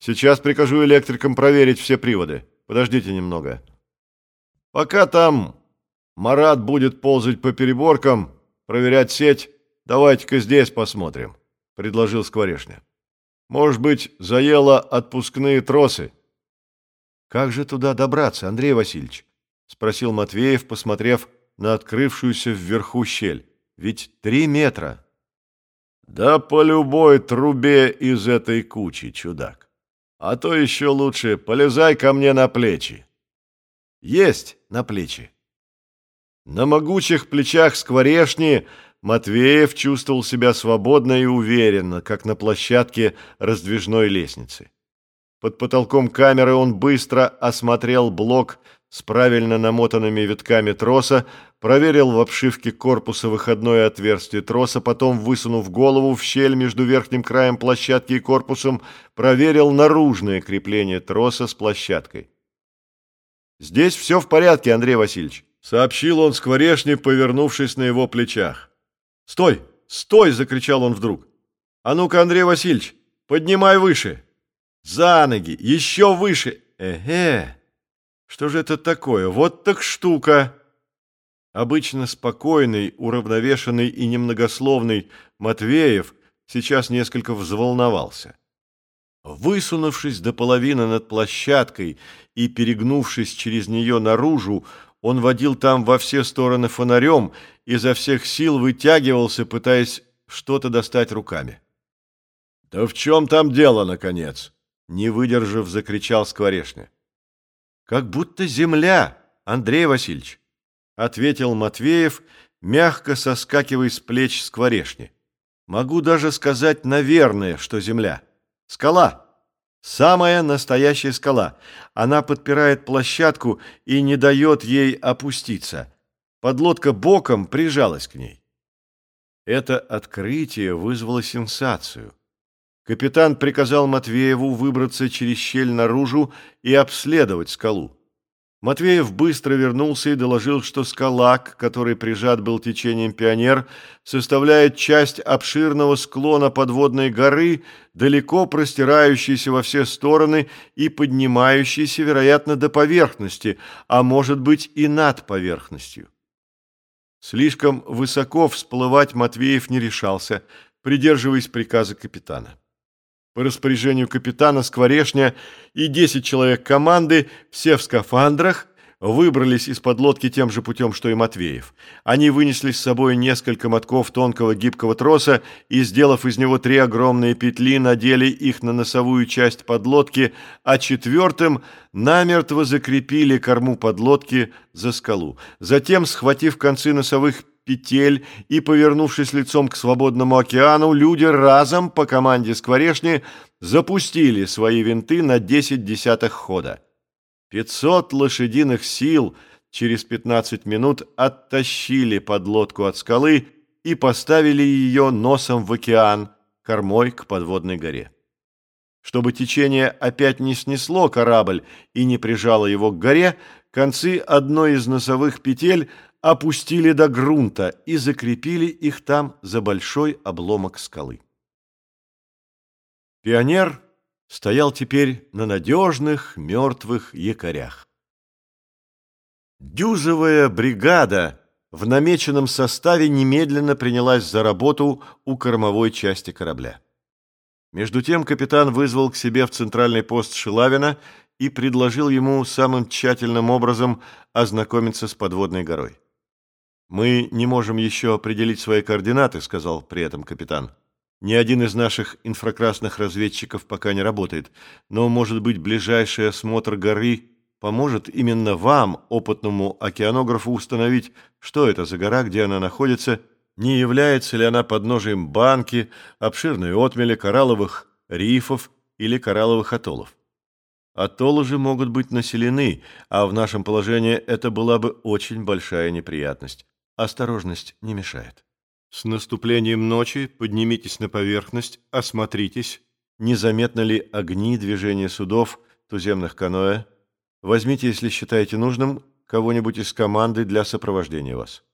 Сейчас прикажу электрикам проверить все приводы. Подождите немного. Пока там Марат будет ползать по переборкам, проверять сеть, давайте-ка здесь посмотрим, предложил Скворешня. Может быть, заело отпускные тросы. Как же туда добраться, Андрей Васильевич? спросил Матвеев, посмотрев на открывшуюся вверху щель. Ведь три метра. Да по любой трубе из этой кучи, чудак. А то еще лучше полезай ко мне на плечи. Есть на плечи. На могучих плечах скворешни Матвеев чувствовал себя свободно и уверенно, как на площадке раздвижной лестницы. Под потолком камеры он быстро осмотрел блок с правильно намотанными витками троса, проверил в обшивке корпуса выходное отверстие троса, потом, высунув голову в щель между верхним краем площадки и корпусом, проверил наружное крепление троса с площадкой. «Здесь все в порядке, Андрей Васильевич», — сообщил он скворешне, повернувшись на его плечах. «Стой! Стой!» — закричал он вдруг. «А ну-ка, Андрей Васильевич, поднимай выше! За ноги! Еще выше! Эге! Что же это такое? Вот так штука!» Обычно спокойный, уравновешенный и немногословный Матвеев сейчас несколько взволновался. Высунувшись до половины над площадкой и перегнувшись через нее наружу, он водил там во все стороны фонарем, и изо всех сил вытягивался, пытаясь что-то достать руками. «Да в чем там дело, наконец?» Не выдержав, закричал Скворешня. «Как будто земля, Андрей Васильевич», — ответил Матвеев, мягко соскакивая с плеч Скворешни. «Могу даже сказать, наверное, что земля». Скала. Самая настоящая скала. Она подпирает площадку и не дает ей опуститься. Подлодка боком прижалась к ней. Это открытие вызвало сенсацию. Капитан приказал Матвееву выбраться через щель наружу и обследовать скалу. Матвеев быстро вернулся и доложил, что скала, к которой прижат был течением пионер, составляет часть обширного склона подводной горы, далеко простирающейся во все стороны и поднимающейся, вероятно, до поверхности, а может быть и над поверхностью. Слишком высоко всплывать Матвеев не решался, придерживаясь приказа капитана. По распоряжению капитана Скворешня и 10 человек команды, все в скафандрах, выбрались из-под лодки тем же путем, что и Матвеев. Они вынесли с собой несколько мотков тонкого гибкого троса и, сделав из него три огромные петли, надели их на носовую часть подлодки, а четвертым намертво закрепили корму подлодки за скалу. Затем, схватив концы носовых петель и, повернувшись лицом к свободному океану, люди разом по команде Скворешни запустили свои винты на 10 десятых хода. 500 лошадиных сил через 15 минут оттащили подлодку от скалы и поставили ее носом в океан, кормой к подводной горе. Чтобы течение опять не снесло корабль и не прижало его к горе, концы одной из носовых петель опустили до грунта и закрепили их там за большой обломок скалы. Пионер стоял теперь на надежных мертвых якорях. Дюзовая бригада в намеченном составе немедленно принялась за работу у кормовой части корабля. Между тем капитан вызвал к себе в центральный пост Шилавина и предложил ему самым тщательным образом ознакомиться с подводной горой. «Мы не можем еще определить свои координаты», — сказал при этом капитан. «Ни один из наших инфракрасных разведчиков пока не работает, но, может быть, ближайший осмотр горы поможет именно вам, опытному океанографу, установить, что это за гора, где она находится, не является ли она подножием банки, обширной отмели, коралловых рифов или коралловых атоллов. Атоллы же могут быть населены, а в нашем положении это была бы очень большая неприятность. Осторожность не мешает. С наступлением ночи поднимитесь на поверхность, осмотритесь, незаметно ли огни движения судов, туземных каноэ. Возьмите, если считаете нужным, кого-нибудь из команды для сопровождения вас.